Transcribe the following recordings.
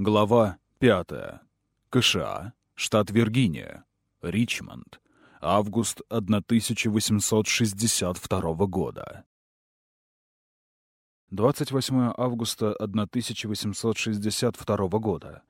Глава 5. КША. Штат Виргиния. Ричмонд. Август 1862 года. 28 августа 1862 года.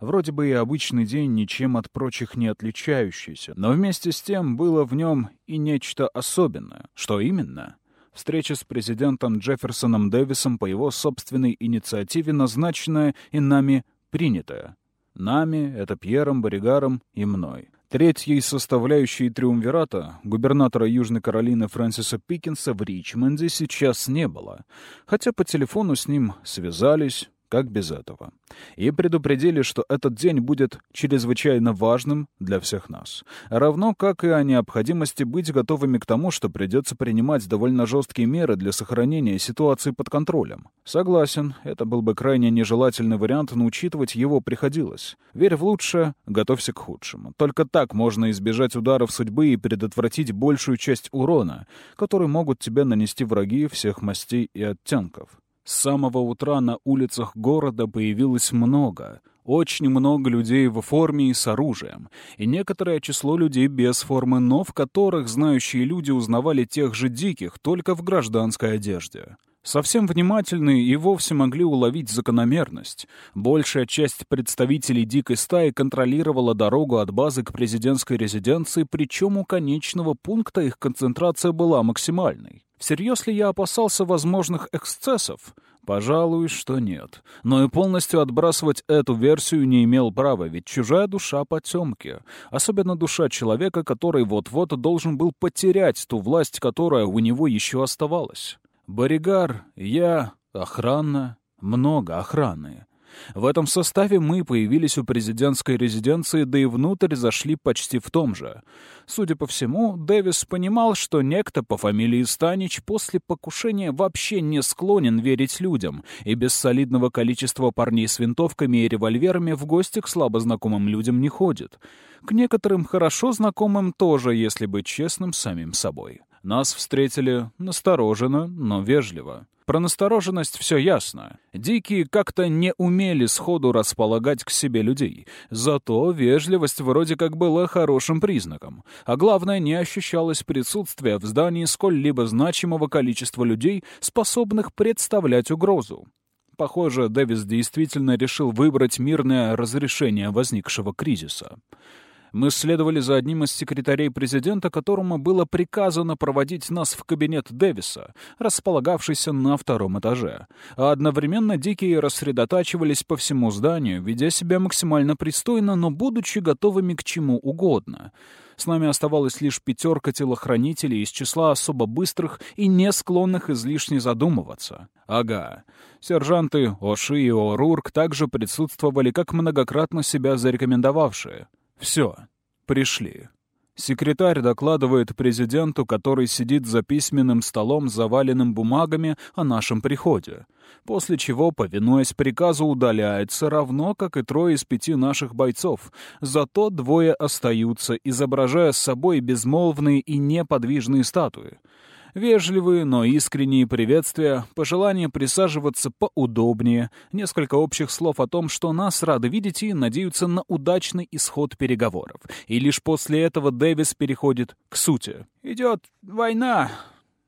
Вроде бы и обычный день, ничем от прочих не отличающийся, но вместе с тем было в нем и нечто особенное. Что именно? Встреча с президентом Джефферсоном Дэвисом по его собственной инициативе, назначенная и нами принятая. Нами — это Пьером, Боригаром и мной. Третьей составляющей триумвирата, губернатора Южной Каролины Фрэнсиса Пикинса в Ричмонде сейчас не было, хотя по телефону с ним связались, как без этого? И предупредили, что этот день будет чрезвычайно важным для всех нас. Равно как и о необходимости быть готовыми к тому, что придется принимать довольно жесткие меры для сохранения ситуации под контролем. Согласен, это был бы крайне нежелательный вариант, но учитывать его приходилось. Верь в лучшее, готовься к худшему. Только так можно избежать ударов судьбы и предотвратить большую часть урона, который могут тебе нанести враги всех мастей и оттенков. С самого утра на улицах города появилось много, очень много людей в форме и с оружием, и некоторое число людей без формы, но в которых знающие люди узнавали тех же диких, только в гражданской одежде. Совсем внимательные и вовсе могли уловить закономерность. Большая часть представителей дикой стаи контролировала дорогу от базы к президентской резиденции, причем у конечного пункта их концентрация была максимальной. Всерьез ли я опасался возможных эксцессов? Пожалуй, что нет. Но и полностью отбрасывать эту версию не имел права, ведь чужая душа потемки. Особенно душа человека, который вот-вот должен был потерять ту власть, которая у него еще оставалась. Боригар, я, охрана, много охраны. В этом составе мы появились у президентской резиденции, да и внутрь зашли почти в том же. Судя по всему, Дэвис понимал, что некто по фамилии Станич после покушения вообще не склонен верить людям, и без солидного количества парней с винтовками и револьверами в гости к слабо знакомым людям не ходит. К некоторым хорошо знакомым тоже, если быть честным самим собой. Нас встретили настороженно, но вежливо. Про настороженность все ясно. Дикие как-то не умели сходу располагать к себе людей. Зато вежливость вроде как была хорошим признаком. А главное, не ощущалось присутствия в здании сколь-либо значимого количества людей, способных представлять угрозу. Похоже, Дэвис действительно решил выбрать мирное разрешение возникшего кризиса. Мы следовали за одним из секретарей президента, которому было приказано проводить нас в кабинет Дэвиса, располагавшийся на втором этаже. А одновременно дикие рассредотачивались по всему зданию, ведя себя максимально пристойно, но будучи готовыми к чему угодно. С нами оставалась лишь пятерка телохранителей из числа особо быстрых и не склонных излишне задумываться. Ага. Сержанты Оши и Орурк также присутствовали, как многократно себя зарекомендовавшие. Все, пришли. Секретарь докладывает президенту, который сидит за письменным столом, заваленным бумагами, о нашем приходе. После чего, повинуясь приказу, удаляется, равно как и трое из пяти наших бойцов. Зато двое остаются, изображая с собой безмолвные и неподвижные статуи. Вежливые, но искренние приветствия, пожелание присаживаться поудобнее, несколько общих слов о том, что нас рады видеть и надеются на удачный исход переговоров. И лишь после этого Дэвис переходит к сути. «Идет война,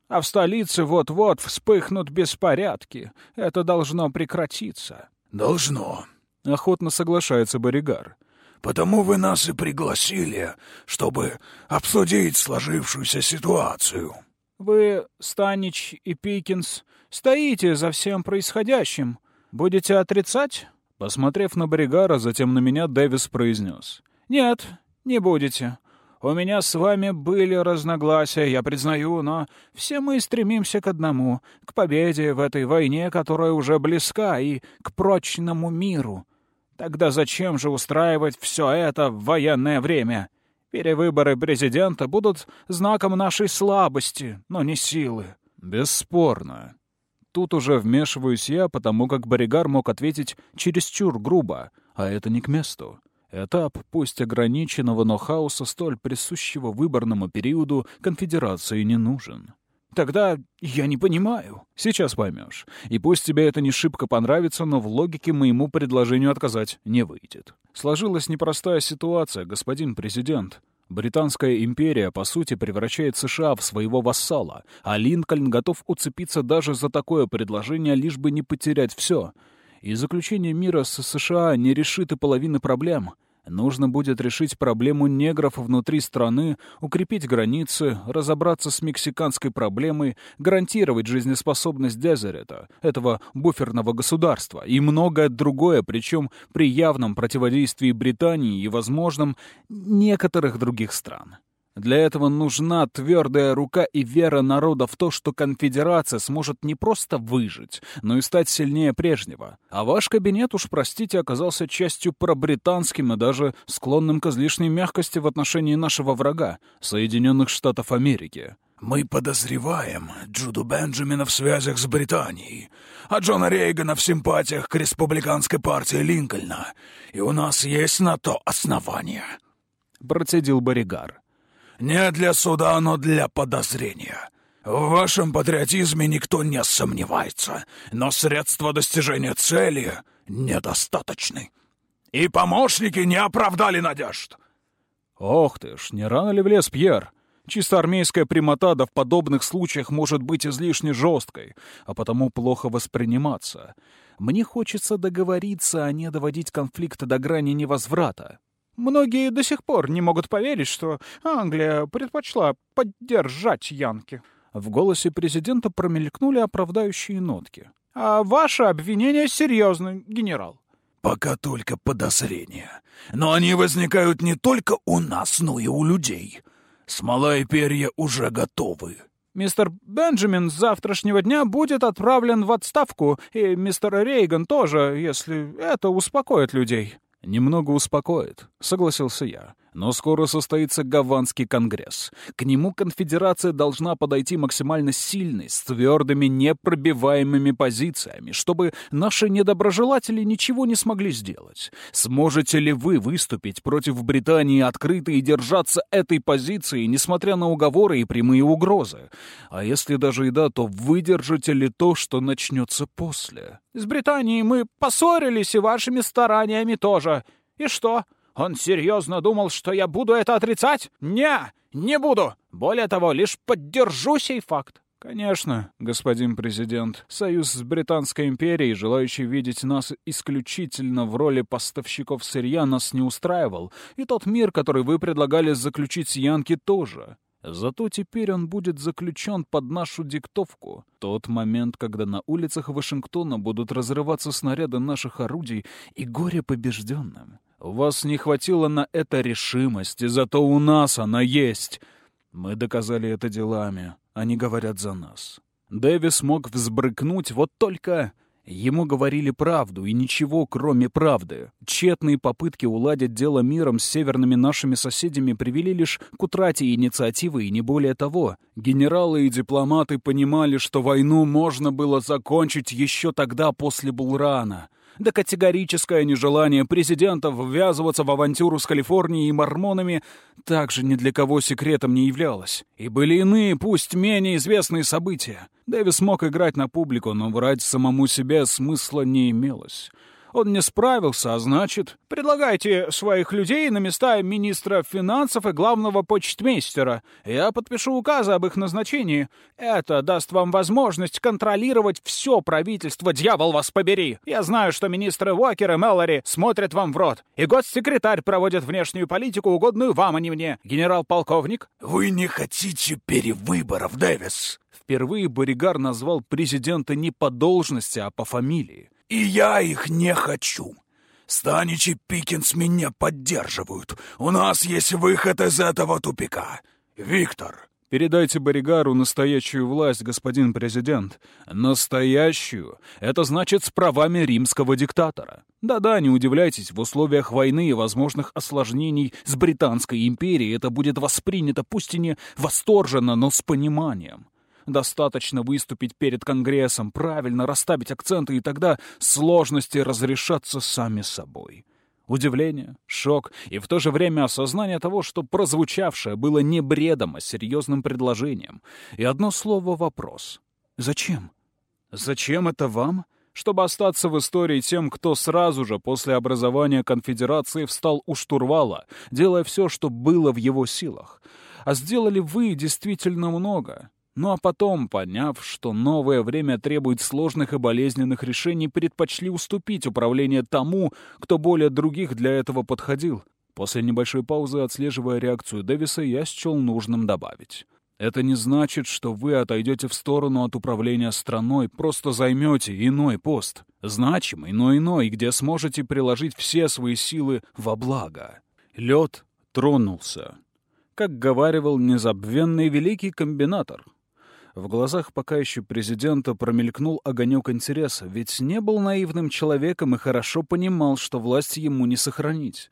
а в столице вот-вот вспыхнут беспорядки. Это должно прекратиться». «Должно», — охотно соглашается Боригар. «Потому вы нас и пригласили, чтобы обсудить сложившуюся ситуацию». Вы, Станич и Пикинс, стоите за всем происходящим. Будете отрицать?» Посмотрев на Бригара, затем на меня, Дэвис произнес. «Нет, не будете. У меня с вами были разногласия, я признаю, но все мы стремимся к одному — к победе в этой войне, которая уже близка, и к прочному миру. Тогда зачем же устраивать все это в военное время?» Перевыборы президента будут знаком нашей слабости, но не силы. Бесспорно. Тут уже вмешиваюсь я, потому как Боригар мог ответить чересчур грубо, а это не к месту. Этап, пусть ограниченного, но хаоса, столь присущего выборному периоду, конфедерации не нужен. Тогда я не понимаю. Сейчас поймешь. И пусть тебе это не шибко понравится, но в логике моему предложению отказать не выйдет. Сложилась непростая ситуация, господин президент. Британская империя, по сути, превращает США в своего вассала, а Линкольн готов уцепиться даже за такое предложение, лишь бы не потерять все. И заключение мира с США не решит и половины проблем. Нужно будет решить проблему негров внутри страны, укрепить границы, разобраться с мексиканской проблемой, гарантировать жизнеспособность Дезерета, этого буферного государства, и многое другое, причем при явном противодействии Британии и, возможном, некоторых других стран. Для этого нужна твердая рука и вера народа в то, что конфедерация сможет не просто выжить, но и стать сильнее прежнего. А ваш кабинет, уж простите, оказался частью пробританским и даже склонным к излишней мягкости в отношении нашего врага — Соединенных Штатов Америки. Мы подозреваем Джуду Бенджамина в связях с Британией, а Джона Рейгана в симпатиях к республиканской партии Линкольна, и у нас есть на то основания. Процедил Боригар. Не для суда, но для подозрения. В вашем патриотизме никто не сомневается, но средства достижения цели недостаточны. И помощники не оправдали надежд. Ох ты ж, не рано ли в лес, Пьер? Чисто армейская прямота да в подобных случаях может быть излишне жесткой, а потому плохо восприниматься. Мне хочется договориться, а не доводить конфликт до грани невозврата. Многие до сих пор не могут поверить, что Англия предпочла поддержать Янки. В голосе президента промелькнули оправдающие нотки. А ваше обвинение серьезно, генерал. Пока только подозрения. Но они возникают не только у нас, но и у людей. Смола и перья уже готовы. Мистер Бенджамин с завтрашнего дня будет отправлен в отставку, и мистер Рейган тоже, если это успокоит людей. «Немного успокоит», — согласился я. «Но скоро состоится Гаванский конгресс. К нему конфедерация должна подойти максимально сильной, с твердыми, непробиваемыми позициями, чтобы наши недоброжелатели ничего не смогли сделать. Сможете ли вы выступить против Британии открыто и держаться этой позиции, несмотря на уговоры и прямые угрозы? А если даже и да, то выдержите ли то, что начнется после?» «С Британией мы поссорились и вашими стараниями тоже. И что?» Он серьезно думал, что я буду это отрицать? Не, не буду. Более того, лишь поддержу сей факт. Конечно, господин президент. Союз с Британской империей, желающий видеть нас исключительно в роли поставщиков сырья, нас не устраивал. И тот мир, который вы предлагали заключить с Янки, тоже. Зато теперь он будет заключен под нашу диктовку. Тот момент, когда на улицах Вашингтона будут разрываться снаряды наших орудий и горе побежденным. Вас не хватило на это решимости, зато у нас она есть. Мы доказали это делами, они говорят за нас. Дэвис мог взбрыкнуть, вот только... Ему говорили правду, и ничего, кроме правды. Тщетные попытки уладить дело миром с северными нашими соседями привели лишь к утрате инициативы, и не более того. Генералы и дипломаты понимали, что войну можно было закончить еще тогда после Булрана да категорическое нежелание президента ввязываться в авантюру с Калифорнией и мормонами также ни для кого секретом не являлось. И были иные, пусть менее известные события. Дэвис мог играть на публику, но врать самому себе смысла не имелось. Он не справился, а значит... Предлагайте своих людей на места министра финансов и главного почтмейстера. Я подпишу указы об их назначении. Это даст вам возможность контролировать все правительство, дьявол вас побери. Я знаю, что министры Уокер и Меллори смотрят вам в рот. И госсекретарь проводит внешнюю политику, угодную вам, а не мне. Генерал-полковник? Вы не хотите перевыборов, Дэвис? Впервые Боригар назвал президента не по должности, а по фамилии. И я их не хочу. Станич и Пикинс меня поддерживают. У нас есть выход из этого тупика. Виктор, Передайте Боригару настоящую власть, господин президент. Настоящую. Это значит с правами римского диктатора. Да-да, не удивляйтесь, в условиях войны и возможных осложнений с Британской империей это будет воспринято пусть и не восторженно, но с пониманием. Достаточно выступить перед Конгрессом, правильно расставить акценты, и тогда сложности разрешатся сами собой. Удивление, шок и в то же время осознание того, что прозвучавшее было не бредом, а серьезным предложением. И одно слово — вопрос. «Зачем?» «Зачем это вам?» чтобы остаться в истории тем, кто сразу же после образования конфедерации встал у штурвала, делая все, что было в его силах. А сделали вы действительно много. Ну а потом, поняв, что новое время требует сложных и болезненных решений, предпочли уступить управление тому, кто более других для этого подходил. После небольшой паузы, отслеживая реакцию Дэвиса, я счел нужным добавить. Это не значит, что вы отойдете в сторону от управления страной, просто займете иной пост, значимый, но иной, где сможете приложить все свои силы во благо. Лед тронулся. Как говаривал незабвенный великий комбинатор. В глазах пока еще президента промелькнул огонек интереса, ведь не был наивным человеком и хорошо понимал, что власть ему не сохранить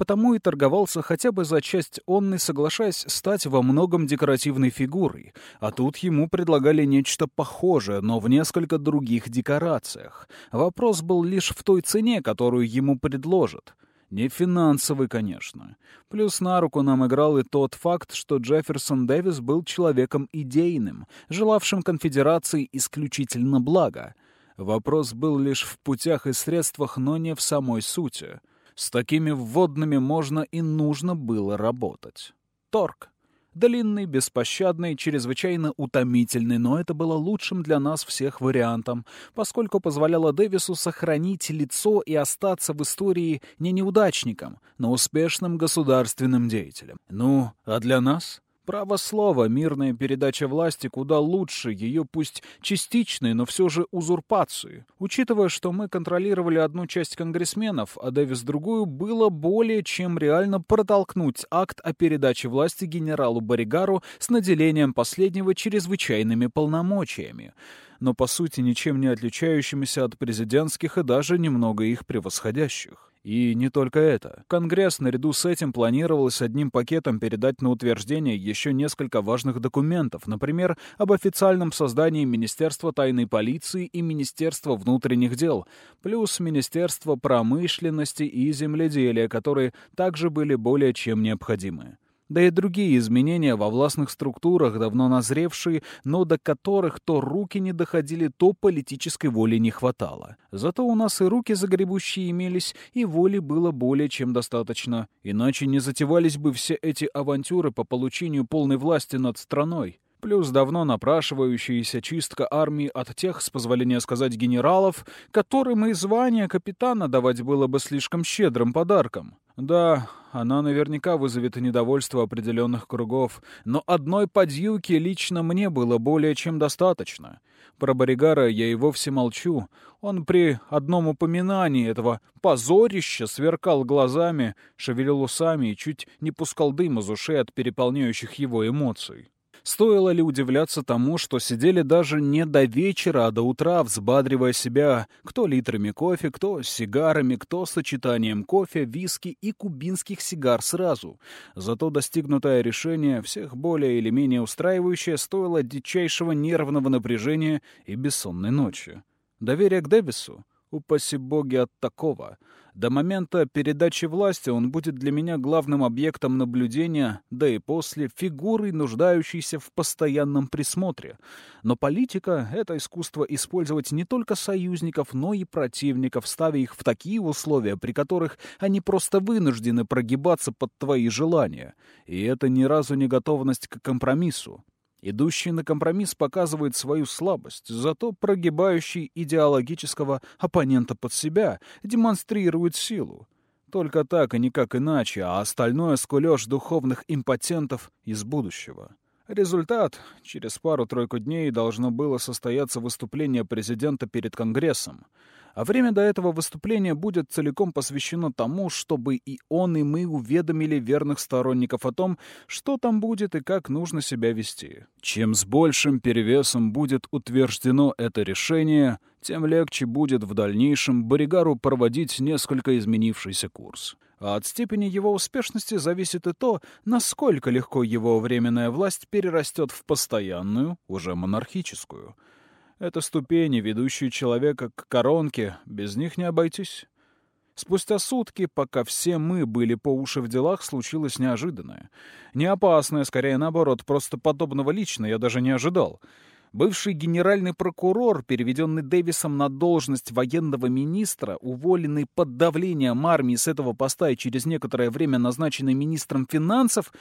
потому и торговался хотя бы за часть онны, соглашаясь стать во многом декоративной фигурой, а тут ему предлагали нечто похожее, но в несколько других декорациях. Вопрос был лишь в той цене, которую ему предложат. Не финансовый, конечно. Плюс на руку нам играл и тот факт, что Джефферсон Дэвис был человеком идейным, желавшим конфедерации исключительно блага. Вопрос был лишь в путях и средствах, но не в самой сути. С такими вводными можно и нужно было работать. Торг. Длинный, беспощадный, чрезвычайно утомительный, но это было лучшим для нас всех вариантом, поскольку позволяло Дэвису сохранить лицо и остаться в истории не неудачником, но успешным государственным деятелем. Ну, а для нас? Право слова, мирная передача власти куда лучше ее пусть частичной, но все же узурпации. Учитывая, что мы контролировали одну часть конгрессменов, а Дэвис другую, было более чем реально протолкнуть акт о передаче власти генералу Боригару с наделением последнего чрезвычайными полномочиями но по сути ничем не отличающимися от президентских и даже немного их превосходящих. И не только это. Конгресс наряду с этим планировалось одним пакетом передать на утверждение еще несколько важных документов, например, об официальном создании Министерства тайной полиции и Министерства внутренних дел, плюс Министерство промышленности и земледелия, которые также были более чем необходимы да и другие изменения во властных структурах, давно назревшие, но до которых то руки не доходили, то политической воли не хватало. Зато у нас и руки загребущие имелись, и воли было более чем достаточно, иначе не затевались бы все эти авантюры по получению полной власти над страной плюс давно напрашивающаяся чистка армии от тех, с позволения сказать, генералов, которым и звание капитана давать было бы слишком щедрым подарком. Да, она наверняка вызовет недовольство определенных кругов, но одной подьюки лично мне было более чем достаточно. Про Боригара я и вовсе молчу. Он при одном упоминании этого позорища сверкал глазами, шевелил усами и чуть не пускал дым из ушей от переполняющих его эмоций. Стоило ли удивляться тому, что сидели даже не до вечера, а до утра, взбадривая себя кто литрами кофе, кто сигарами, кто сочетанием кофе, виски и кубинских сигар сразу. Зато достигнутое решение, всех более или менее устраивающее, стоило дичайшего нервного напряжения и бессонной ночи. Доверие к Дэвису? Упаси боги от такого. До момента передачи власти он будет для меня главным объектом наблюдения, да и после — фигурой, нуждающейся в постоянном присмотре. Но политика — это искусство использовать не только союзников, но и противников, ставя их в такие условия, при которых они просто вынуждены прогибаться под твои желания. И это ни разу не готовность к компромиссу. Идущий на компромисс показывает свою слабость, зато прогибающий идеологического оппонента под себя демонстрирует силу. Только так и никак иначе, а остальное скулёж духовных импотентов из будущего. Результат. Через пару-тройку дней должно было состояться выступление президента перед Конгрессом а время до этого выступления будет целиком посвящено тому, чтобы и он, и мы уведомили верных сторонников о том, что там будет и как нужно себя вести. Чем с большим перевесом будет утверждено это решение, тем легче будет в дальнейшем Боригару проводить несколько изменившийся курс. А от степени его успешности зависит и то, насколько легко его временная власть перерастет в постоянную, уже монархическую — это ступени, ведущие человека к коронке, без них не обойтись. Спустя сутки, пока все мы были по уши в делах, случилось неожиданное. Не опасное, скорее наоборот, просто подобного лично я даже не ожидал. Бывший генеральный прокурор, переведенный Дэвисом на должность военного министра, уволенный под давлением армии с этого поста и через некоторое время назначенный министром финансов,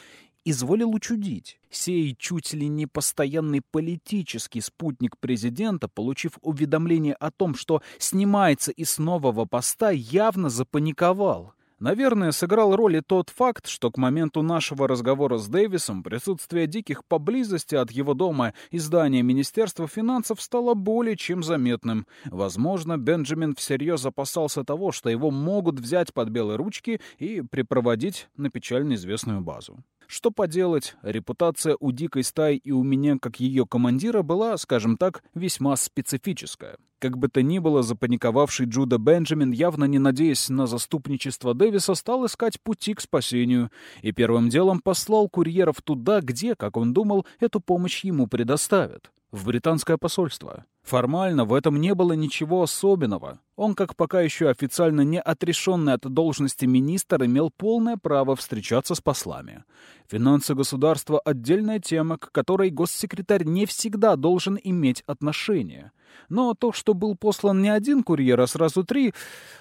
изволил учудить. Сей чуть ли не постоянный политический спутник президента, получив уведомление о том, что снимается из нового поста, явно запаниковал. Наверное, сыграл роль и тот факт, что к моменту нашего разговора с Дэвисом присутствие диких поблизости от его дома и здания Министерства финансов стало более чем заметным. Возможно, Бенджамин всерьез опасался того, что его могут взять под белые ручки и припроводить на печально известную базу. Что поделать, репутация у дикой стаи и у меня, как ее командира, была, скажем так, весьма специфическая. Как бы то ни было, запаниковавший Джуда Бенджамин, явно не надеясь на заступничество Дэвиса, стал искать пути к спасению и первым делом послал курьеров туда, где, как он думал, эту помощь ему предоставят в британское посольство. Формально в этом не было ничего особенного. Он, как пока еще официально не отрешенный от должности министр, имел полное право встречаться с послами. Финансы государства — отдельная тема, к которой госсекретарь не всегда должен иметь отношение. Но то, что был послан не один курьер, а сразу три,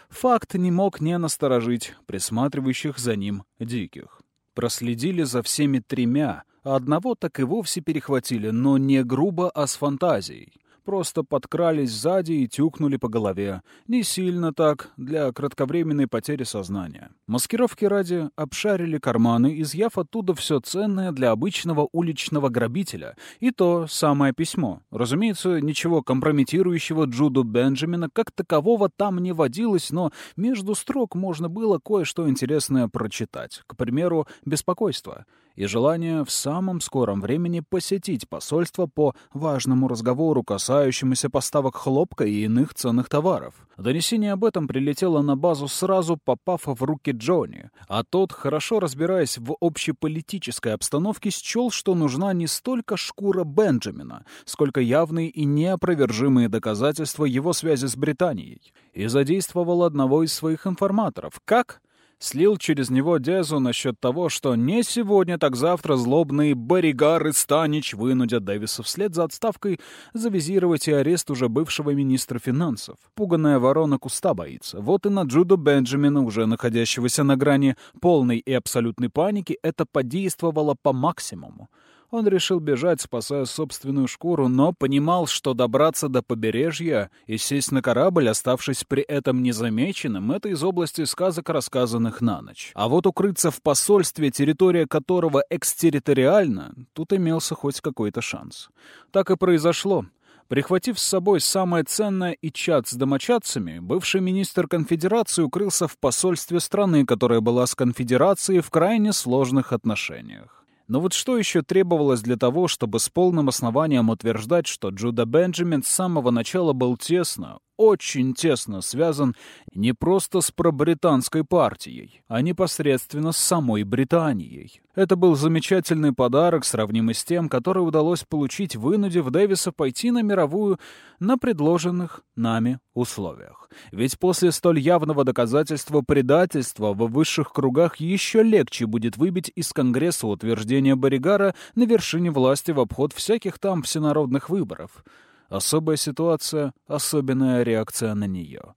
факт не мог не насторожить присматривающих за ним диких. Проследили за всеми тремя, а одного так и вовсе перехватили, но не грубо, а с фантазией. Просто подкрались сзади и тюкнули по голове. Не сильно так, для кратковременной потери сознания. Маскировки ради обшарили карманы, изъяв оттуда все ценное для обычного уличного грабителя. И то самое письмо. Разумеется, ничего компрометирующего Джуду Бенджамина как такового там не водилось, но между строк можно было кое-что интересное прочитать. К примеру, беспокойство и желание в самом скором времени посетить посольство по важному разговору, касающемуся поставок хлопка и иных ценных товаров. Донесение об этом прилетело на базу сразу попав в руки Джонни, а тот, хорошо разбираясь в общеполитической обстановке, счел, что нужна не столько шкура Бенджамина, сколько явные и неопровержимые доказательства его связи с Британией, и задействовал одного из своих информаторов. Как? Слил через него Дезу насчет того, что не сегодня, так завтра злобные Боригар и Станич вынудят Дэвиса вслед за отставкой завизировать и арест уже бывшего министра финансов. Пуганная ворона куста боится. Вот и на Джуду Бенджамина, уже находящегося на грани полной и абсолютной паники, это подействовало по максимуму. Он решил бежать, спасая собственную шкуру, но понимал, что добраться до побережья и сесть на корабль, оставшись при этом незамеченным, это из области сказок, рассказанных на ночь. А вот укрыться в посольстве, территория которого экстерриториальна, тут имелся хоть какой-то шанс. Так и произошло. Прихватив с собой самое ценное и чат с домочадцами, бывший министр конфедерации укрылся в посольстве страны, которая была с конфедерацией в крайне сложных отношениях. Но вот что еще требовалось для того, чтобы с полным основанием утверждать, что Джуда Бенджамин с самого начала был тесно, очень тесно связан не просто с пробританской партией, а непосредственно с самой Британией. Это был замечательный подарок, сравнимый с тем, который удалось получить, вынудив Дэвиса пойти на мировую на предложенных нами условиях. Ведь после столь явного доказательства предательства в высших кругах еще легче будет выбить из Конгресса утверждение Боригара на вершине власти в обход всяких там всенародных выборов — Особая ситуация, особенная реакция на нее.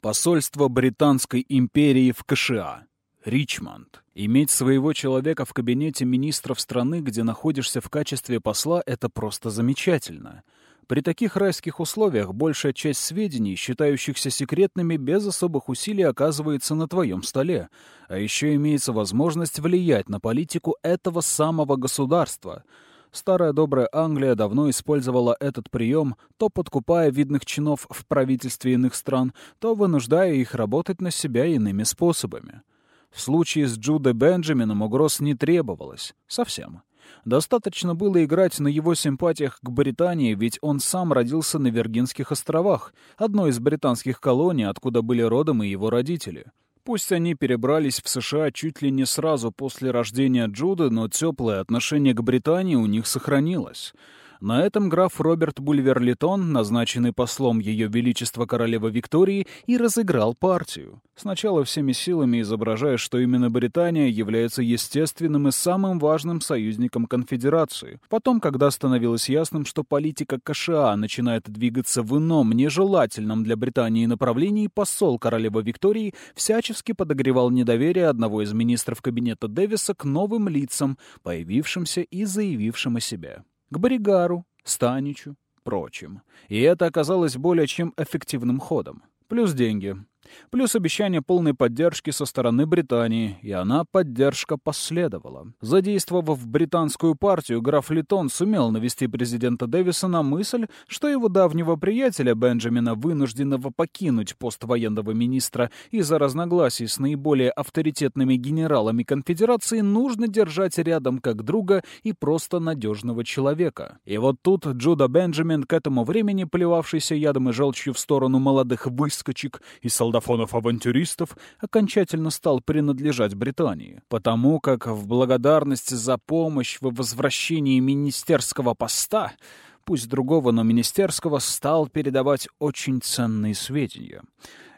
Посольство Британской империи в КША. Ричмонд. Иметь своего человека в кабинете министров страны, где находишься в качестве посла, это просто замечательно. При таких райских условиях большая часть сведений, считающихся секретными, без особых усилий оказывается на твоем столе. А еще имеется возможность влиять на политику этого самого государства — Старая добрая Англия давно использовала этот прием, то подкупая видных чинов в правительстве иных стран, то вынуждая их работать на себя иными способами. В случае с Джудо Бенджамином угроз не требовалось. Совсем. Достаточно было играть на его симпатиях к Британии, ведь он сам родился на Виргинских островах, одной из британских колоний, откуда были родом и его родители. Пусть они перебрались в США чуть ли не сразу после рождения Джуда, но теплое отношение к Британии у них сохранилось. На этом граф Роберт Бульверлитон, назначенный послом Ее Величества Королевы Виктории, и разыграл партию. Сначала всеми силами изображая, что именно Британия является естественным и самым важным союзником конфедерации. Потом, когда становилось ясным, что политика КША начинает двигаться в ином, нежелательном для Британии направлении, посол королевы Виктории всячески подогревал недоверие одного из министров кабинета Дэвиса к новым лицам, появившимся и заявившим о себе к Боригару, Станичу, прочим. И это оказалось более чем эффективным ходом. Плюс деньги. Плюс обещание полной поддержки со стороны Британии, и она, поддержка, последовала. Задействовав британскую партию, граф Литон сумел навести президента Дэвиса на мысль, что его давнего приятеля Бенджамина, вынужденного покинуть пост военного министра из-за разногласий с наиболее авторитетными генералами конфедерации, нужно держать рядом как друга и просто надежного человека. И вот тут Джуда Бенджамин, к этому времени плевавшийся ядом и желчью в сторону молодых выскочек и солдат солдафонов-авантюристов окончательно стал принадлежать Британии, потому как в благодарность за помощь в возвращении министерского поста пусть другого, но министерского, стал передавать очень ценные сведения.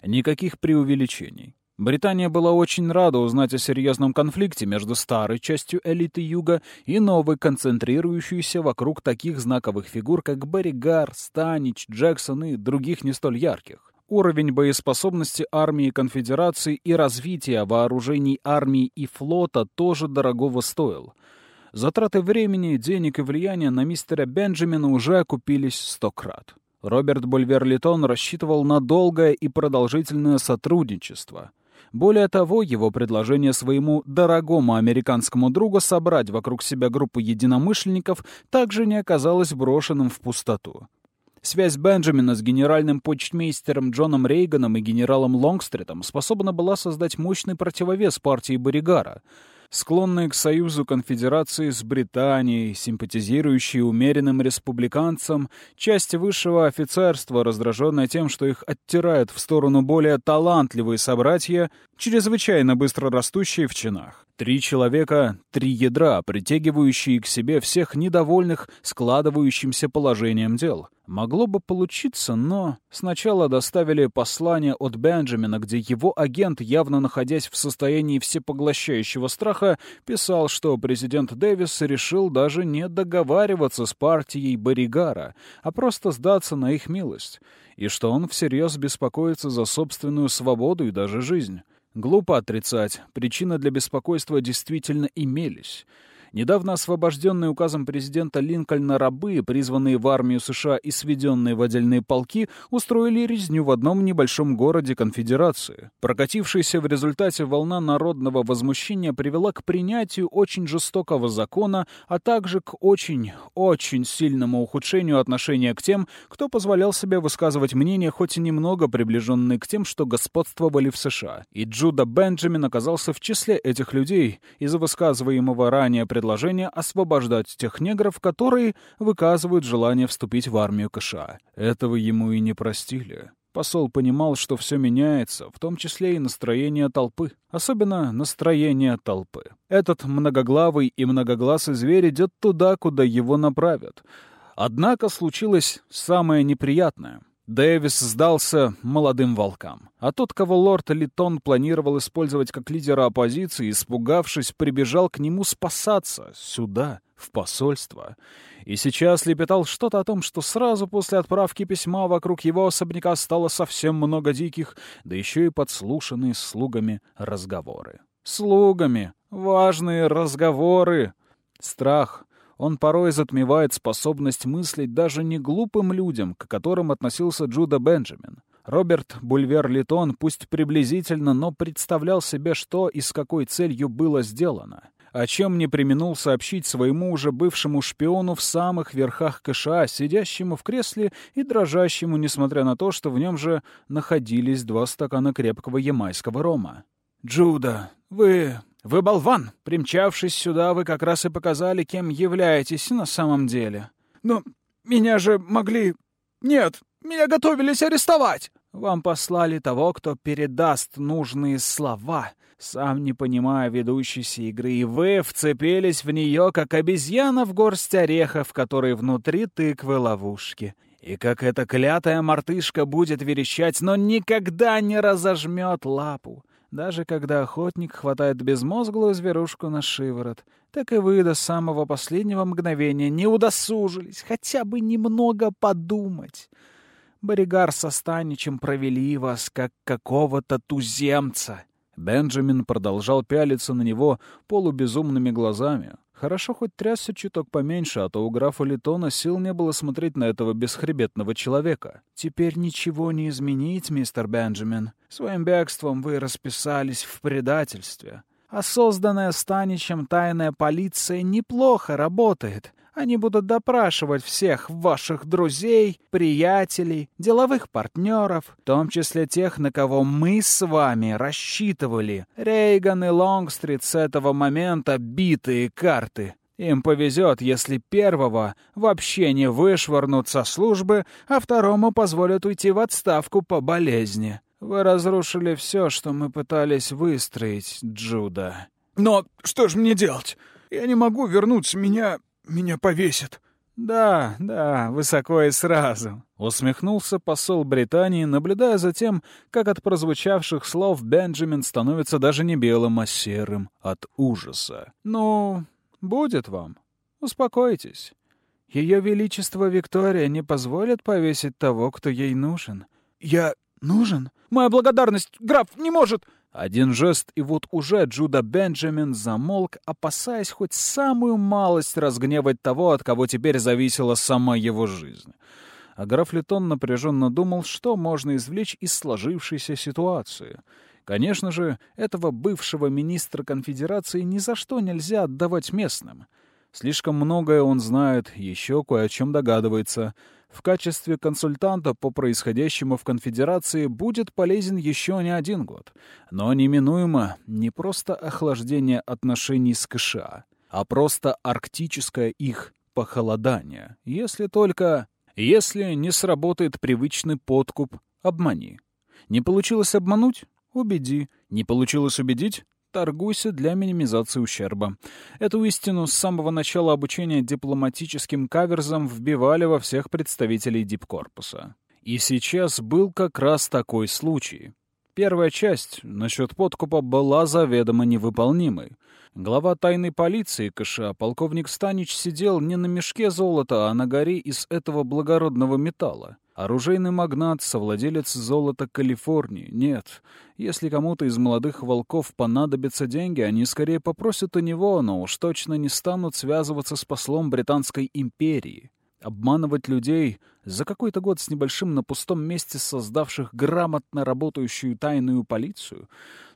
Никаких преувеличений. Британия была очень рада узнать о серьезном конфликте между старой частью элиты Юга и новой, концентрирующейся вокруг таких знаковых фигур, как Берри Гар, Станич, Джексон и других не столь ярких. Уровень боеспособности армии конфедерации и развития вооружений армии и флота тоже дорогого стоил. Затраты времени, денег и влияния на мистера Бенджамина уже окупились сто крат. Роберт Бульверлитон рассчитывал на долгое и продолжительное сотрудничество. Более того, его предложение своему дорогому американскому другу собрать вокруг себя группу единомышленников также не оказалось брошенным в пустоту. Связь Бенджамина с генеральным почтмейстером Джоном Рейганом и генералом Лонгстритом способна была создать мощный противовес партии Боригара — склонные к союзу конфедерации с Британией, симпатизирующие умеренным республиканцам, часть высшего офицерства, раздраженная тем, что их оттирают в сторону более талантливые собратья, чрезвычайно быстро растущие в чинах. Три человека, три ядра, притягивающие к себе всех недовольных складывающимся положением дел. Могло бы получиться, но сначала доставили послание от Бенджамина, где его агент, явно находясь в состоянии всепоглощающего страха, писал, что президент Дэвис решил даже не договариваться с партией Боригара, а просто сдаться на их милость, и что он всерьез беспокоится за собственную свободу и даже жизнь. Глупо отрицать, причины для беспокойства действительно имелись — Недавно освобожденные указом президента Линкольна рабы, призванные в армию США и сведенные в отдельные полки, устроили резню в одном небольшом городе конфедерации. Прокатившаяся в результате волна народного возмущения привела к принятию очень жестокого закона, а также к очень-очень сильному ухудшению отношения к тем, кто позволял себе высказывать мнения, хоть и немного приближенные к тем, что господствовали в США. И Джуда Бенджамин оказался в числе этих людей из-за высказываемого ранее предложения предложение освобождать тех негров, которые выказывают желание вступить в армию КША. Этого ему и не простили. Посол понимал, что все меняется, в том числе и настроение толпы. Особенно настроение толпы. Этот многоглавый и многогласый зверь идет туда, куда его направят. Однако случилось самое неприятное — Дэвис сдался молодым волкам. А тот, кого лорд Литон планировал использовать как лидера оппозиции, испугавшись, прибежал к нему спасаться сюда, в посольство. И сейчас лепетал что-то о том, что сразу после отправки письма вокруг его особняка стало совсем много диких, да еще и подслушанные слугами разговоры. Слугами! Важные разговоры! Страх — он порой затмевает способность мыслить даже не глупым людям, к которым относился Джуда Бенджамин. Роберт Бульвер-Литтон пусть приблизительно, но представлял себе, что и с какой целью было сделано. О чем не преминул сообщить своему уже бывшему шпиону в самых верхах КША, сидящему в кресле и дрожащему, несмотря на то, что в нем же находились два стакана крепкого ямайского рома. «Джуда, вы вы болван! Примчавшись сюда, вы как раз и показали, кем являетесь на самом деле. Но меня же могли... Нет, меня готовились арестовать!» Вам послали того, кто передаст нужные слова, сам не понимая ведущейся игры, и вы вцепились в нее, как обезьяна в горсть орехов, которые внутри тыквы ловушки. И как эта клятая мартышка будет верещать, но никогда не разожмет лапу. Даже когда охотник хватает безмозглую зверушку на шиворот, так и вы до самого последнего мгновения не удосужились хотя бы немного подумать. Боригар со Станичем провели вас, как какого-то туземца. Бенджамин продолжал пялиться на него полубезумными глазами. Хорошо хоть трясся чуток поменьше, а то у графа Литона сил не было смотреть на этого бесхребетного человека. «Теперь ничего не изменить, мистер Бенджамин. Своим бегством вы расписались в предательстве. А созданная Станичем тайная полиция неплохо работает. Они будут допрашивать всех ваших друзей, приятелей, деловых партнеров, в том числе тех, на кого мы с вами рассчитывали. Рейган и Лонгстрит с этого момента битые карты. Им повезет, если первого вообще не вышвырнут со службы, а второму позволят уйти в отставку по болезни. Вы разрушили все, что мы пытались выстроить, Джуда. Но что же мне делать? Я не могу вернуться, меня меня повесят». «Да, да, высоко и сразу», — усмехнулся посол Британии, наблюдая за тем, как от прозвучавших слов Бенджамин становится даже не белым, а серым от ужаса. «Ну, будет вам. Успокойтесь. Ее Величество Виктория не позволит повесить того, кто ей нужен». «Я нужен? Моя благодарность, граф, не может...» Один жест, и вот уже Джуда Бенджамин замолк, опасаясь хоть самую малость разгневать того, от кого теперь зависела сама его жизнь. А граф Литон напряженно думал, что можно извлечь из сложившейся ситуации. Конечно же, этого бывшего министра конфедерации ни за что нельзя отдавать местным. Слишком многое он знает, еще кое о чем догадывается — в качестве консультанта по происходящему в конфедерации будет полезен еще не один год. Но неминуемо не просто охлаждение отношений с КША, а просто арктическое их похолодание. Если только... Если не сработает привычный подкуп, обмани. Не получилось обмануть? Убеди. Не получилось убедить? Торгуйся для минимизации ущерба. Эту истину с самого начала обучения дипломатическим каверзам вбивали во всех представителей дипкорпуса. И сейчас был как раз такой случай. Первая часть насчет подкупа была заведомо невыполнимой. Глава тайной полиции КША, полковник Станич, сидел не на мешке золота, а на горе из этого благородного металла. Оружейный магнат, совладелец золота Калифорнии. Нет, если кому-то из молодых волков понадобятся деньги, они скорее попросят у него, но уж точно не станут связываться с послом Британской империи. Обманывать людей за какой-то год с небольшим на пустом месте создавших грамотно работающую тайную полицию,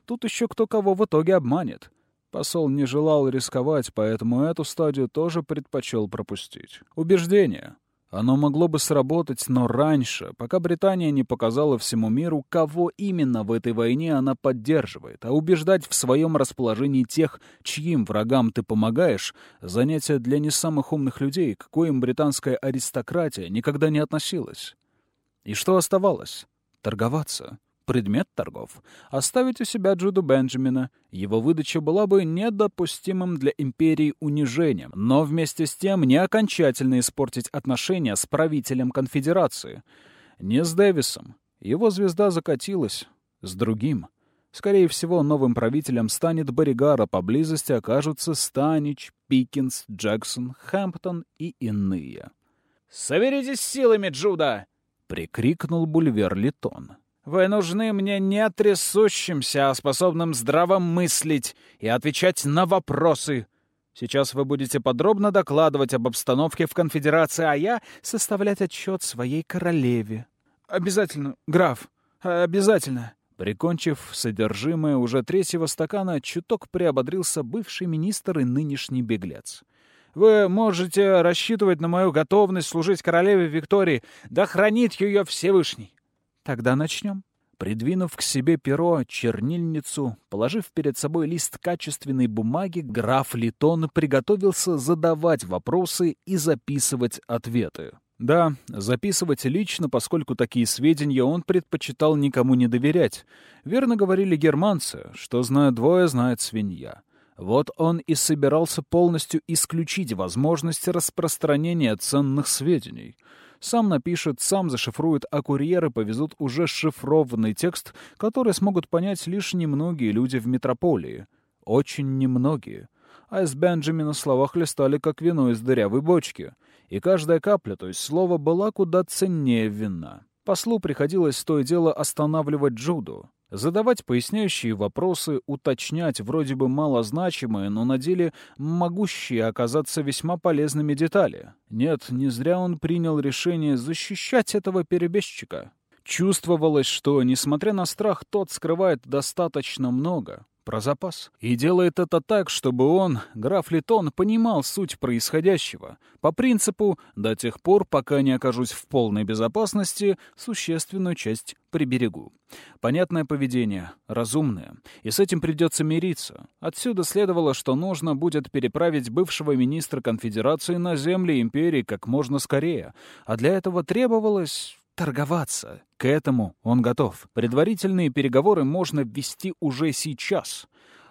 тут еще кто кого в итоге обманет. Посол не желал рисковать, поэтому эту стадию тоже предпочел пропустить. Убеждение. Оно могло бы сработать, но раньше, пока Британия не показала всему миру, кого именно в этой войне она поддерживает, а убеждать в своем расположении тех, чьим врагам ты помогаешь, занятие для не самых умных людей, к коим британская аристократия никогда не относилась. И что оставалось? Торговаться предмет торгов, оставить у себя Джуду Бенджамина. Его выдача была бы недопустимым для империи унижением, но вместе с тем не окончательно испортить отношения с правителем конфедерации. Не с Дэвисом. Его звезда закатилась. С другим. Скорее всего, новым правителем станет Боригара, поблизости окажутся Станич, Пикинс, Джексон, Хэмптон и иные. «Соберитесь силами, Джуда!» — прикрикнул Бульвер Литон. Вы нужны мне не трясущимся, а способным здраво мыслить и отвечать на вопросы. Сейчас вы будете подробно докладывать об обстановке в конфедерации, а я составлять отчет своей королеве. Обязательно, граф, обязательно. Прикончив содержимое уже третьего стакана, чуток приободрился бывший министр и нынешний беглец. Вы можете рассчитывать на мою готовность служить королеве Виктории, да хранит ее Всевышний. Тогда начнем. Придвинув к себе перо, чернильницу, положив перед собой лист качественной бумаги, граф Литон приготовился задавать вопросы и записывать ответы. Да, записывать лично, поскольку такие сведения он предпочитал никому не доверять. Верно говорили германцы, что знает двое, знает свинья. Вот он и собирался полностью исключить возможность распространения ценных сведений. Сам напишет, сам зашифрует, а курьеры повезут уже шифрованный текст, который смогут понять лишь немногие люди в метрополии. Очень немногие. А из Бенджамина слова хлестали, как вино из дырявой бочки. И каждая капля, то есть слово, была куда ценнее вина. Послу приходилось то и дело останавливать Джуду. Задавать поясняющие вопросы, уточнять вроде бы малозначимые, но на деле могущие оказаться весьма полезными детали. Нет, не зря он принял решение защищать этого перебежчика. Чувствовалось, что, несмотря на страх, тот скрывает достаточно много про запас. И делает это так, чтобы он, граф Литон, понимал суть происходящего. По принципу «до тех пор, пока не окажусь в полной безопасности, существенную часть приберегу». Понятное поведение, разумное. И с этим придется мириться. Отсюда следовало, что нужно будет переправить бывшего министра конфедерации на земли империи как можно скорее. А для этого требовалось торговаться. К этому он готов. Предварительные переговоры можно ввести уже сейчас,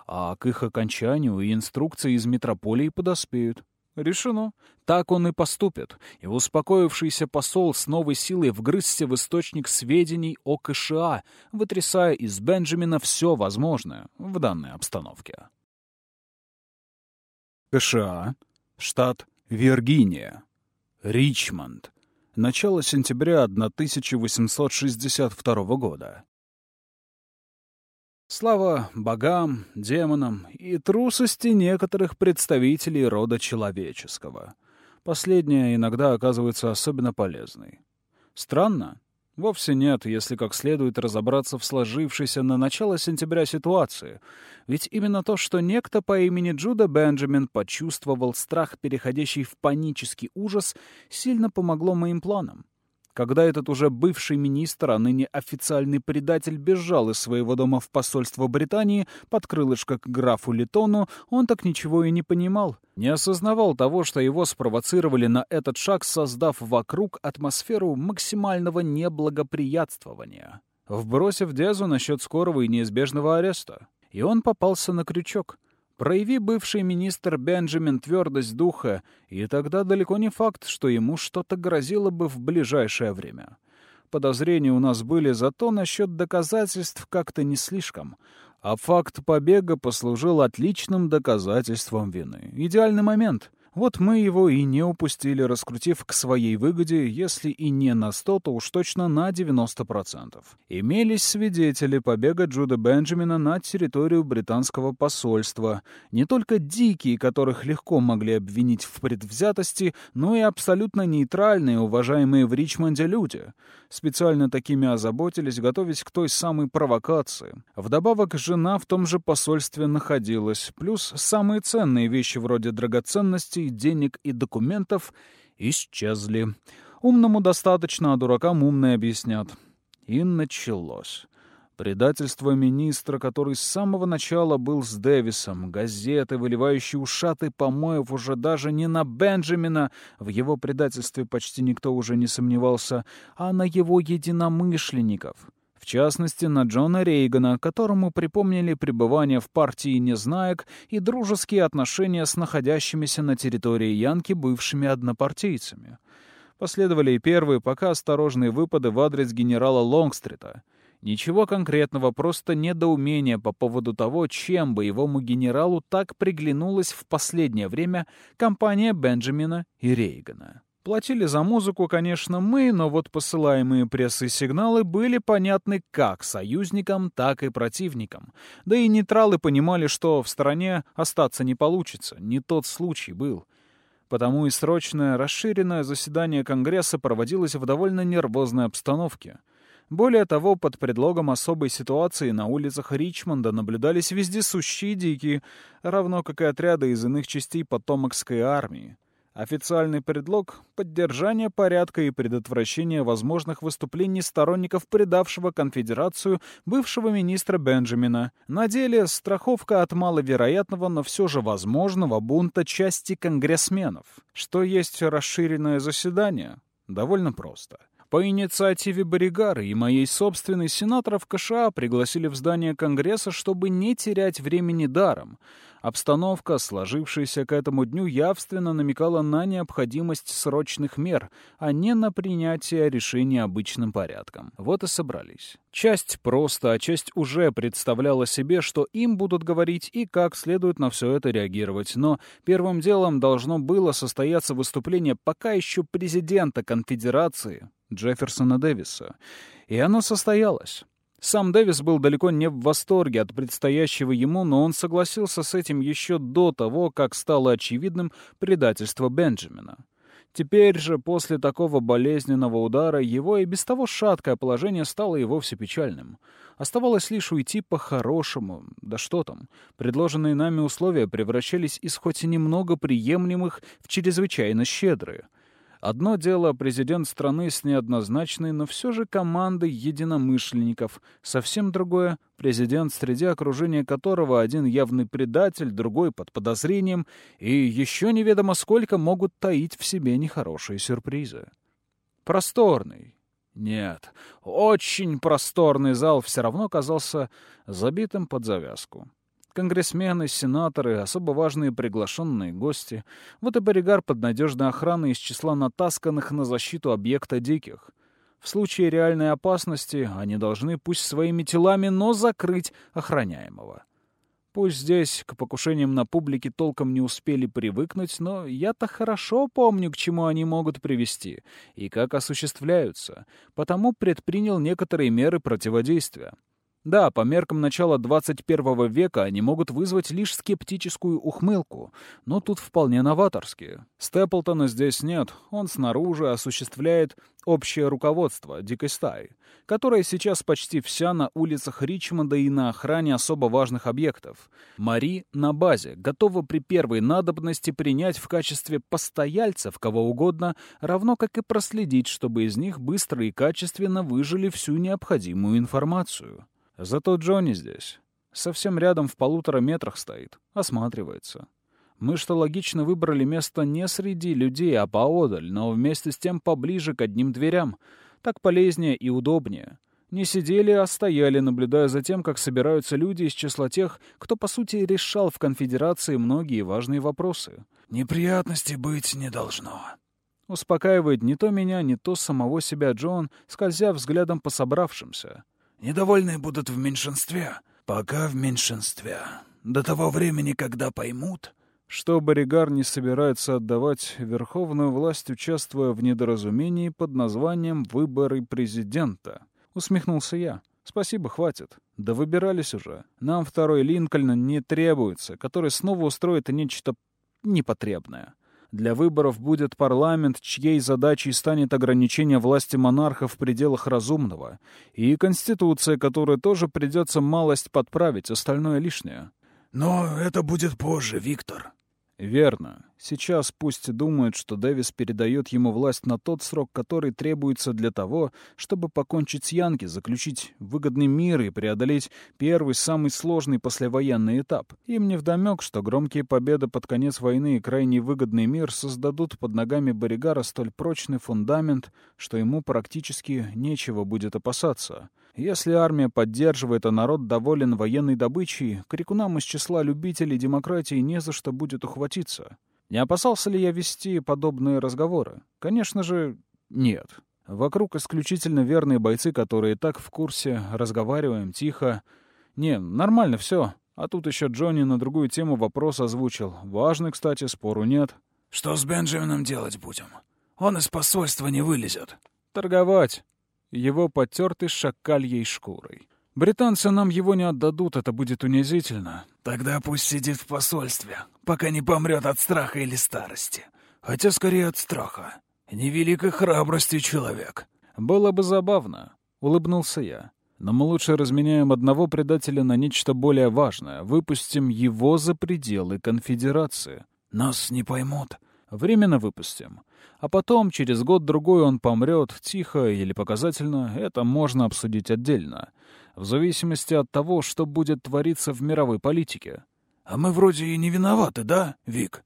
а к их окончанию и инструкции из метрополии подоспеют. Решено. Так он и поступит. И успокоившийся посол с новой силой вгрызся в источник сведений о КША, вытрясая из Бенджамина все возможное в данной обстановке. КША, штат Виргиния, Ричмонд, начало сентября 1862 года. Слава богам, демонам и трусости некоторых представителей рода человеческого. Последняя иногда оказывается особенно полезной. Странно, Вовсе нет, если как следует разобраться в сложившейся на начало сентября ситуации. Ведь именно то, что некто по имени Джуда Бенджамин почувствовал страх, переходящий в панический ужас, сильно помогло моим планам. Когда этот уже бывший министр, а ныне официальный предатель, бежал из своего дома в посольство Британии под крылышко к графу Литону, он так ничего и не понимал. Не осознавал того, что его спровоцировали на этот шаг, создав вокруг атмосферу максимального неблагоприятствования, вбросив Дезу насчет скорого и неизбежного ареста. И он попался на крючок — Прояви бывший министр Бенджамин твердость духа, и тогда далеко не факт, что ему что-то грозило бы в ближайшее время. Подозрения у нас были, зато насчет доказательств как-то не слишком. А факт побега послужил отличным доказательством вины. Идеальный момент. Вот мы его и не упустили, раскрутив к своей выгоде, если и не на 100, то уж точно на 90%. Имелись свидетели побега Джуда Бенджамина на территорию британского посольства. Не только дикие, которых легко могли обвинить в предвзятости, но и абсолютно нейтральные, уважаемые в Ричмонде люди. Специально такими озаботились, готовясь к той самой провокации. Вдобавок, жена в том же посольстве находилась, плюс самые ценные вещи вроде драгоценностей денег и документов исчезли. Умному достаточно, а дуракам умные объяснят. И началось. Предательство министра, который с самого начала был с Дэвисом, газеты, выливающие ушаты помоев уже даже не на Бенджамина, в его предательстве почти никто уже не сомневался, а на его единомышленников частности, на Джона Рейгана, которому припомнили пребывание в партии незнаек и дружеские отношения с находящимися на территории Янки бывшими однопартийцами. Последовали и первые, пока осторожные выпады в адрес генерала Лонгстрита. Ничего конкретного, просто недоумение по поводу того, чем боевому генералу так приглянулась в последнее время компания Бенджамина и Рейгана. Платили за музыку, конечно, мы, но вот посылаемые прессой сигналы были понятны как союзникам, так и противникам. Да и нейтралы понимали, что в стороне остаться не получится. Не тот случай был. Потому и срочное расширенное заседание Конгресса проводилось в довольно нервозной обстановке. Более того, под предлогом особой ситуации на улицах Ричмонда наблюдались вездесущие дикие, равно как и отряды из иных частей потомокской армии. Официальный предлог — поддержание порядка и предотвращение возможных выступлений сторонников предавшего конфедерацию бывшего министра Бенджамина. На деле страховка от маловероятного, но все же возможного бунта части конгрессменов. Что есть расширенное заседание? Довольно просто. По инициативе Боригара и моей собственной сенаторов КША пригласили в здание Конгресса, чтобы не терять времени даром. Обстановка, сложившаяся к этому дню, явственно намекала на необходимость срочных мер, а не на принятие решений обычным порядком. Вот и собрались. Часть просто, а часть уже представляла себе, что им будут говорить и как следует на все это реагировать. Но первым делом должно было состояться выступление пока еще президента конфедерации, Джефферсона Дэвиса. И оно состоялось. Сам Дэвис был далеко не в восторге от предстоящего ему, но он согласился с этим еще до того, как стало очевидным предательство Бенджамина. Теперь же, после такого болезненного удара, его и без того шаткое положение стало и вовсе печальным. Оставалось лишь уйти по-хорошему. Да что там. Предложенные нами условия превращались из хоть и немного приемлемых в чрезвычайно щедрые — Одно дело президент страны с неоднозначной, но все же командой единомышленников. Совсем другое — президент, среди окружения которого один явный предатель, другой под подозрением, и еще неведомо сколько могут таить в себе нехорошие сюрпризы. Просторный. Нет, очень просторный зал все равно казался забитым под завязку конгрессмены, сенаторы, особо важные приглашенные гости. Вот и Боригар под надежной охраной из числа натасканных на защиту объекта диких. В случае реальной опасности они должны пусть своими телами, но закрыть охраняемого. Пусть здесь к покушениям на публике толком не успели привыкнуть, но я-то хорошо помню, к чему они могут привести и как осуществляются, потому предпринял некоторые меры противодействия. Да, по меркам начала 21 века они могут вызвать лишь скептическую ухмылку, но тут вполне новаторские. Степлтона здесь нет, он снаружи осуществляет общее руководство дикой стаи, которая сейчас почти вся на улицах Ричмонда и на охране особо важных объектов. Мари на базе, готова при первой надобности принять в качестве постояльцев кого угодно, равно как и проследить, чтобы из них быстро и качественно выжили всю необходимую информацию. Зато Джонни здесь. Совсем рядом в полутора метрах стоит. Осматривается. Мы что логично выбрали место не среди людей, а поодаль, но вместе с тем поближе к одним дверям. Так полезнее и удобнее. Не сидели, а стояли, наблюдая за тем, как собираются люди из числа тех, кто, по сути, решал в конфедерации многие важные вопросы. «Неприятностей быть не должно», Успокаивает не то меня, не то самого себя Джон, скользя взглядом по собравшимся. Недовольные будут в меньшинстве, пока в меньшинстве. До того времени, когда поймут, что Боригар не собирается отдавать верховную власть, участвуя в недоразумении под названием «выборы президента». Усмехнулся я. «Спасибо, хватит. Да выбирались уже. Нам второй Линкольн не требуется, который снова устроит нечто непотребное. Для выборов будет парламент, чьей задачей станет ограничение власти монарха в пределах разумного, и конституция, которую тоже придется малость подправить, остальное лишнее. Но это будет позже, Виктор. Верно. Сейчас пусть думает, что Дэвис передает ему власть на тот срок, который требуется для того, чтобы покончить с Янки, заключить выгодный мир и преодолеть первый, самый сложный послевоенный этап. Им невдомек, что громкие победы под конец войны и крайне выгодный мир создадут под ногами Боригара столь прочный фундамент, что ему практически нечего будет опасаться. Если армия поддерживает, а народ доволен военной добычей, крикунам из числа любителей демократии не за что будет ухватиться. Не опасался ли я вести подобные разговоры? Конечно же, нет. Вокруг исключительно верные бойцы, которые так в курсе, разговариваем тихо. Не, нормально все. А тут еще Джонни на другую тему вопрос озвучил. Важный, кстати, спору нет. «Что с Бенджамином делать будем? Он из посольства не вылезет». «Торговать его потертой шакальей шкурой. Британцы нам его не отдадут, это будет унизительно. Тогда пусть сидит в посольстве, пока не помрет от страха или старости. Хотя скорее от страха. Невеликой храбрости человек. Было бы забавно, — улыбнулся я. Но мы лучше разменяем одного предателя на нечто более важное. Выпустим его за пределы конфедерации. Нас не поймут. Временно выпустим. А потом, через год-другой, он помрет, тихо или показательно, это можно обсудить отдельно. В зависимости от того, что будет твориться в мировой политике. А мы вроде и не виноваты, да, Вик?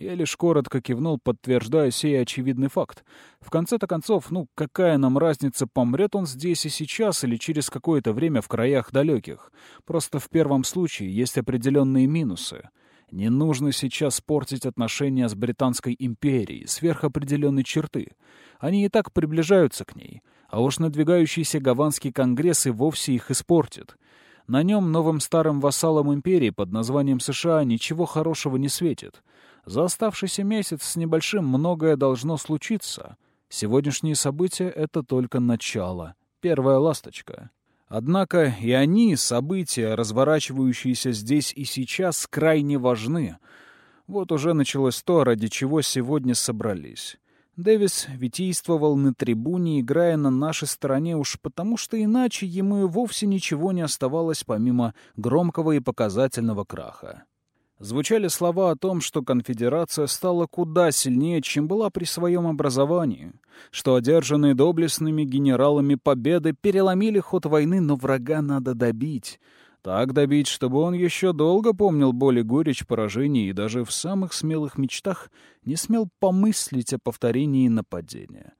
Я лишь коротко кивнул, подтверждая сей очевидный факт. В конце-то концов, ну какая нам разница, помрет он здесь и сейчас или через какое-то время в краях далеких? Просто в первом случае есть определенные минусы. Не нужно сейчас портить отношения с Британской империей сверх определенной черты. Они и так приближаются к ней. А уж надвигающийся Гаванский конгресс и вовсе их испортит. На нем новым старым вассалам империи под названием США ничего хорошего не светит. За оставшийся месяц с небольшим многое должно случиться. Сегодняшние события — это только начало. Первая ласточка. Однако и они, события, разворачивающиеся здесь и сейчас, крайне важны. Вот уже началось то, ради чего сегодня собрались. Дэвис витийствовал на трибуне, играя на нашей стороне уж потому, что иначе ему и вовсе ничего не оставалось помимо громкого и показательного краха. Звучали слова о том, что конфедерация стала куда сильнее, чем была при своем образовании, что одержанные доблестными генералами победы переломили ход войны, но врага надо добить. Так добить, чтобы он еще долго помнил боль и горечь поражений и даже в самых смелых мечтах не смел помыслить о повторении нападения.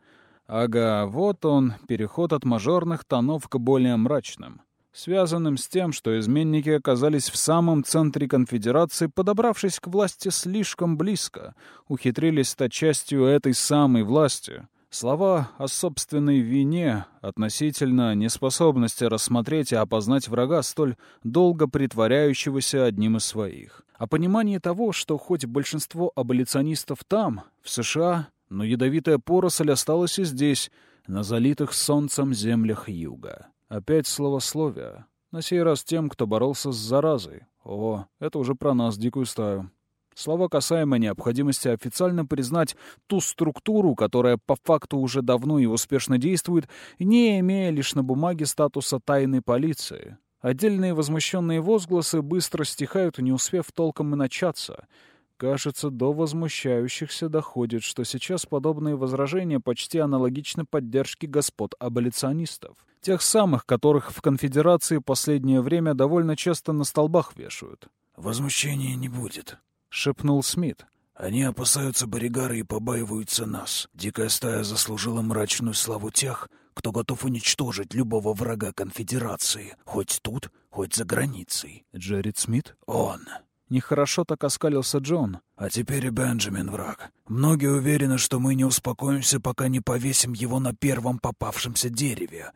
Ага, вот он, переход от мажорных тонов к более мрачным связанным с тем, что изменники оказались в самом центре конфедерации, подобравшись к власти слишком близко, ухитрились стать частью этой самой власти. Слова о собственной вине относительно неспособности рассмотреть и опознать врага, столь долго притворяющегося одним из своих. О понимании того, что хоть большинство аболиционистов там, в США, но ядовитая поросль осталась и здесь, на залитых солнцем землях юга. Опять словословие. На сей раз тем, кто боролся с заразой. О, это уже про нас, дикую стаю. Слова касаемо необходимости официально признать ту структуру, которая по факту уже давно и успешно действует, не имея лишь на бумаге статуса тайной полиции. Отдельные возмущенные возгласы быстро стихают, не успев толком и начаться — Кажется, до возмущающихся доходит, что сейчас подобные возражения почти аналогичны поддержке господ аболиционистов. Тех самых, которых в конфедерации последнее время довольно часто на столбах вешают. «Возмущения не будет», — шепнул Смит. «Они опасаются Боригара и побаиваются нас. Дикая стая заслужила мрачную славу тех, кто готов уничтожить любого врага конфедерации, хоть тут, хоть за границей». «Джеррид Смит?» «Он». Нехорошо так оскалился Джон. «А теперь и Бенджамин враг. Многие уверены, что мы не успокоимся, пока не повесим его на первом попавшемся дереве.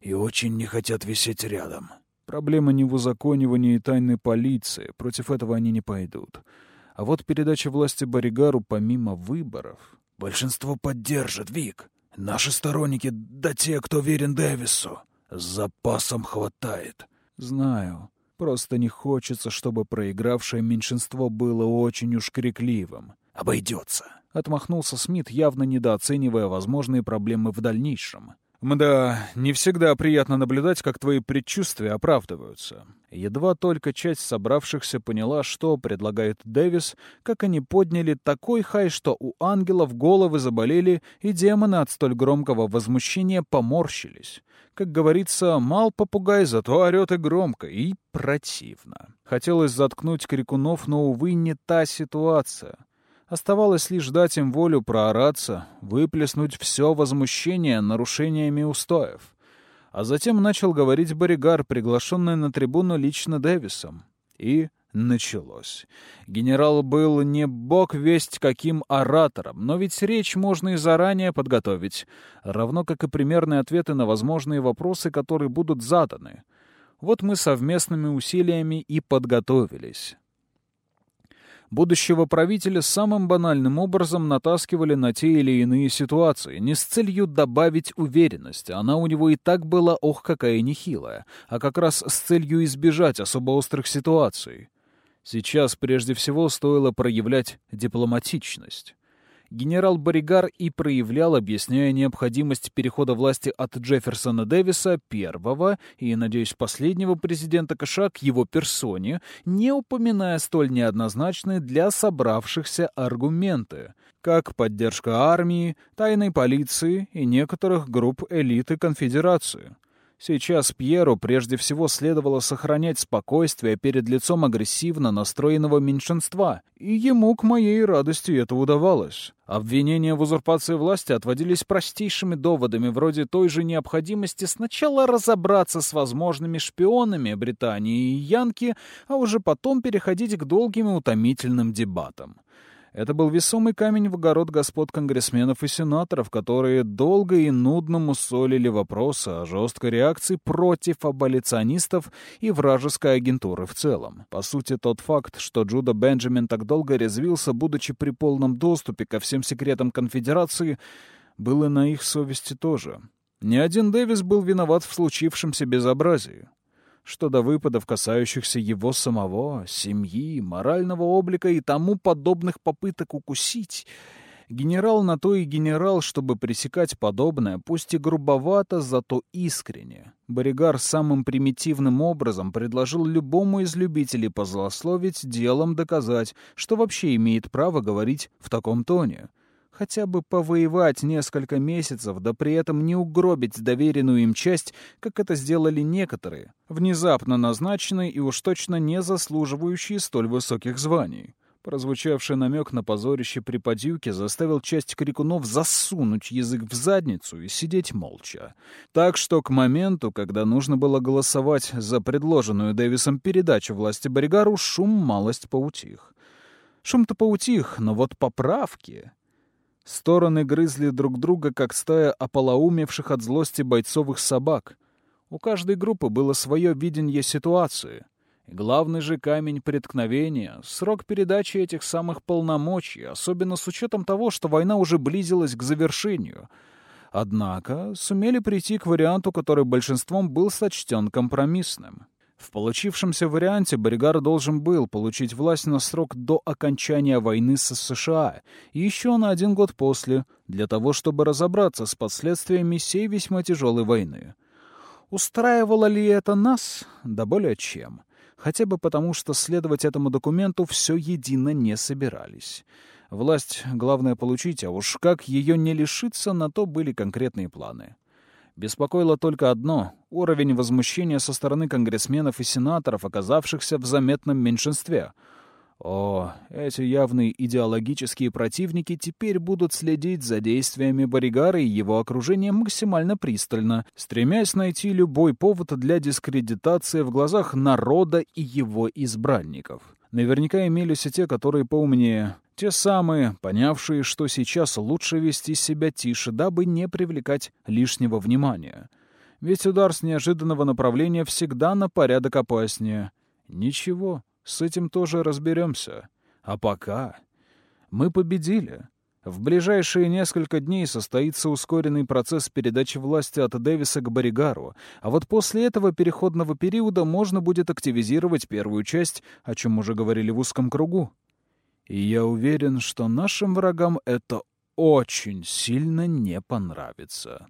И очень не хотят висеть рядом». Проблема не в узаконивании тайной полиции. Против этого они не пойдут. А вот передача власти Боригару помимо выборов... Большинство поддержит, Вик. Наши сторонники, да те, кто верен Дэвису. С запасом хватает. Знаю. Просто не хочется, чтобы проигравшее меньшинство было очень уж крикливым. «Обойдется», — отмахнулся Смит, явно недооценивая возможные проблемы в дальнейшем. «Мда, не всегда приятно наблюдать, как твои предчувствия оправдываются». Едва только часть собравшихся поняла, что предлагает Дэвис, как они подняли такой хай, что у ангелов головы заболели, и демоны от столь громкого возмущения поморщились. Как говорится, мал попугай, зато орёт и громко, и противно. Хотелось заткнуть крикунов, но, увы, не та ситуация. Оставалось лишь дать им волю проораться, выплеснуть все возмущение нарушениями устоев. А затем начал говорить Боригар, приглашенный на трибуну лично Дэвисом. И началось. Генерал был не бог весть каким оратором, но ведь речь можно и заранее подготовить, равно как и примерные ответы на возможные вопросы, которые будут заданы. Вот мы совместными усилиями и подготовились будущего правителя самым банальным образом натаскивали на те или иные ситуации, не с целью добавить уверенность, она у него и так была ох какая нехилая, а как раз с целью избежать особо острых ситуаций. Сейчас прежде всего стоило проявлять дипломатичность генерал Боригар и проявлял, объясняя необходимость перехода власти от Джефферсона Дэвиса, первого и, надеюсь, последнего президента США, к его персоне, не упоминая столь неоднозначные для собравшихся аргументы, как поддержка армии, тайной полиции и некоторых групп элиты конфедерации. Сейчас Пьеру прежде всего следовало сохранять спокойствие перед лицом агрессивно настроенного меньшинства, и ему, к моей радости, это удавалось. Обвинения в узурпации власти отводились простейшими доводами, вроде той же необходимости сначала разобраться с возможными шпионами Британии и Янки, а уже потом переходить к долгим и утомительным дебатам. Это был весомый камень в огород господ конгрессменов и сенаторов, которые долго и нудно мусолили вопросы о жесткой реакции против аболиционистов и вражеской агентуры в целом. По сути, тот факт, что Джуда Бенджамин так долго резвился, будучи при полном доступе ко всем секретам конфедерации, было на их совести тоже. Ни один Дэвис был виноват в случившемся безобразии что до выпадов, касающихся его самого, семьи, морального облика и тому подобных попыток укусить, генерал на то и генерал, чтобы пресекать подобное, пусть и грубовато, зато искренне. Боригар самым примитивным образом предложил любому из любителей позлословить делом доказать, что вообще имеет право говорить в таком тоне — хотя бы повоевать несколько месяцев, да при этом не угробить доверенную им часть, как это сделали некоторые, внезапно назначенные и уж точно не заслуживающие столь высоких званий. Прозвучавший намек на позорище при подюке заставил часть крикунов засунуть язык в задницу и сидеть молча. Так что к моменту, когда нужно было голосовать за предложенную Дэвисом передачу власти Боригару, шум малость поутих. Шум-то поутих, но вот поправки... Стороны грызли друг друга, как стая ополоумевших от злости бойцовых собак. У каждой группы было свое видение ситуации. И главный же камень преткновения — срок передачи этих самых полномочий, особенно с учетом того, что война уже близилась к завершению. Однако сумели прийти к варианту, который большинством был сочтен компромиссным. В получившемся варианте Боригар должен был получить власть на срок до окончания войны с США и еще на один год после, для того, чтобы разобраться с последствиями сей весьма тяжелой войны. Устраивало ли это нас? Да более чем. Хотя бы потому, что следовать этому документу все едино не собирались. Власть главное получить, а уж как ее не лишиться, на то были конкретные планы. Беспокоило только одно — уровень возмущения со стороны конгрессменов и сенаторов, оказавшихся в заметном меньшинстве. О, эти явные идеологические противники теперь будут следить за действиями Боригара и его окружения максимально пристально, стремясь найти любой повод для дискредитации в глазах народа и его избранников. Наверняка имелись и те, которые поумнее. Те самые, понявшие, что сейчас лучше вести себя тише, дабы не привлекать лишнего внимания. Ведь удар с неожиданного направления всегда на порядок опаснее. Ничего, с этим тоже разберемся. А пока мы победили. В ближайшие несколько дней состоится ускоренный процесс передачи власти от Дэвиса к Боригару, а вот после этого переходного периода можно будет активизировать первую часть, о чем уже говорили в узком кругу. И я уверен, что нашим врагам это очень сильно не понравится.